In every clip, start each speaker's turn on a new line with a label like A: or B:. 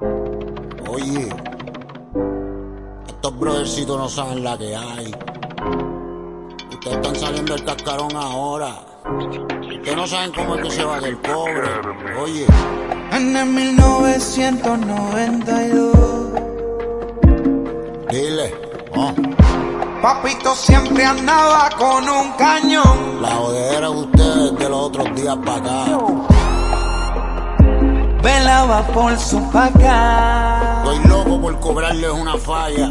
A: Oye, estos brothercitos no saben la que hay. Ustedes están saliendo del cascarón ahora. Ustedes no saben cómo es que se va del cobre. Oye,
B: En el 1992,
A: dile, oh,
B: papito siempre andaba con un cañón.
A: la jodedera de ustedes de los otros días para acá.
B: Velaba por su paca.
A: Estoy loco por cobrarles una falla.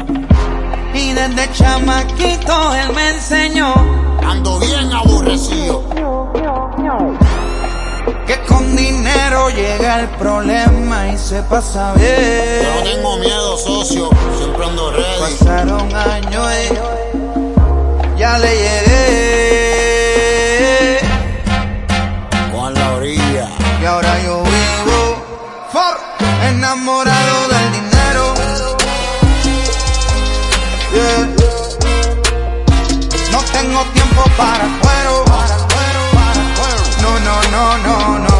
B: Y desde chamaquito él me enseñó
A: Ando bien aborrecido.
B: que con dinero llega el problema y se pasa
A: Yo no
B: bien.
A: tengo miedo, socio. Siempre ando ready.
B: Pasaron años y ya le llegué.
A: Con la orilla.
B: Y ahora yo enamorado del dinero. Yeah. No tengo tiempo para cuero. No, no, no, no, no.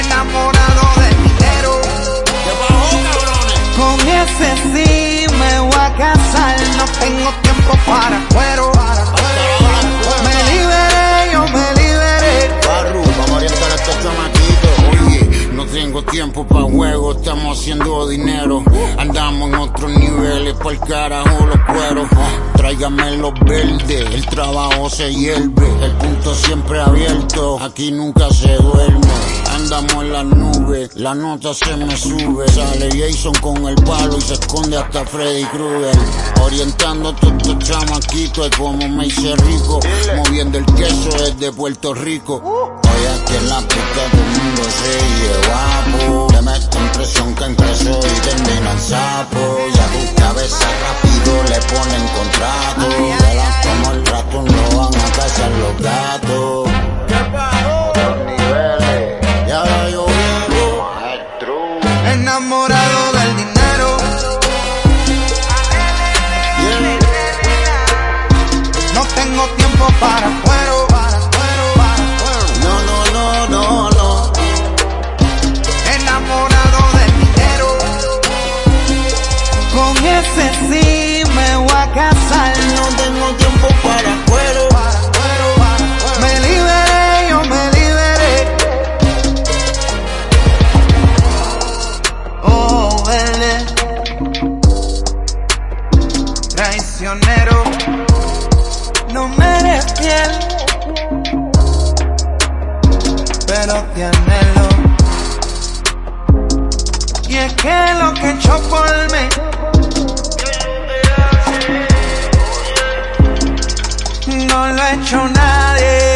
B: Enamorado del dinero. Con ese sí me voy a casar. No tengo tiempo para cuero.
A: Haciendo dinero. Andamos en otros niveles, por carajo los cueros. Ah, Tráigame los verdes, el trabajo se hierve. El punto siempre abierto, aquí nunca se duerme. Andamos en las nubes, la nota se me sube. Sale Jason con el palo y se esconde hasta Freddy Krueger. Orientando todos estos chamaquitos, es como me hice rico. Moviendo el queso desde Puerto Rico. Hoy aquí en la puta todo el mundo se lleva Le meten presión que empezó
B: Traicionero. No me eres fiel. Pero te anhelo. Y es que lo que he hecho por mí. No lo ha hecho nadie.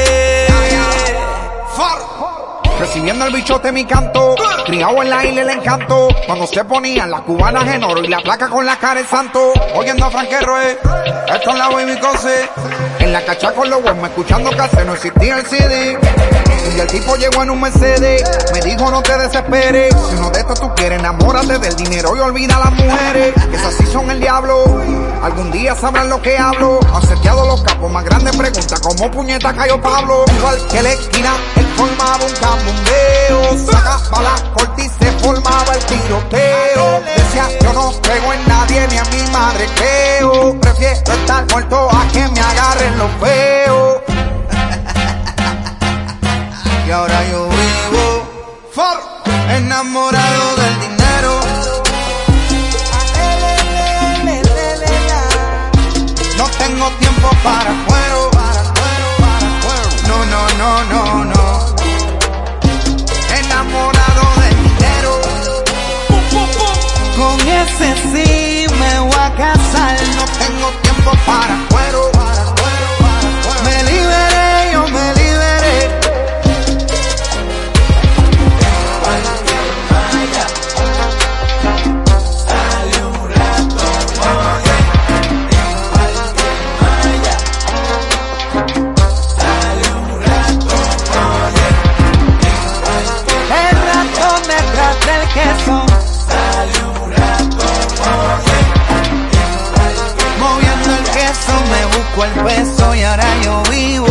C: Recibiendo el bichote mi canto, criado en la isla el encanto. Cuando se ponían las cubanas en oro y la placa con la cara de santo. Oyendo a Frank Roe, esto es la baby cose. En la cacha con los huevos, escuchando casi no existía el CD. Y el tipo llegó en un Mercedes, me dijo no te desesperes. Si uno de estos tú quieres, enamórate del dinero y olvida a las mujeres. Que esas sí son el diablo. Algún día sabrán lo que hablo. Han seteado los capos más grandes preguntas, ¿cómo puñeta cayó Pablo? Igual que la esquina, él formaba un cambundeo. Sacaba la corte se formaba el tiroteo. Decía, yo no creo en nadie ni a mi madre creo. Prefiero estar muerto a que me agarren los feos.
B: Y ahora yo vivo for, enamorado del Con El cuerpo soy, ahora yo vivo.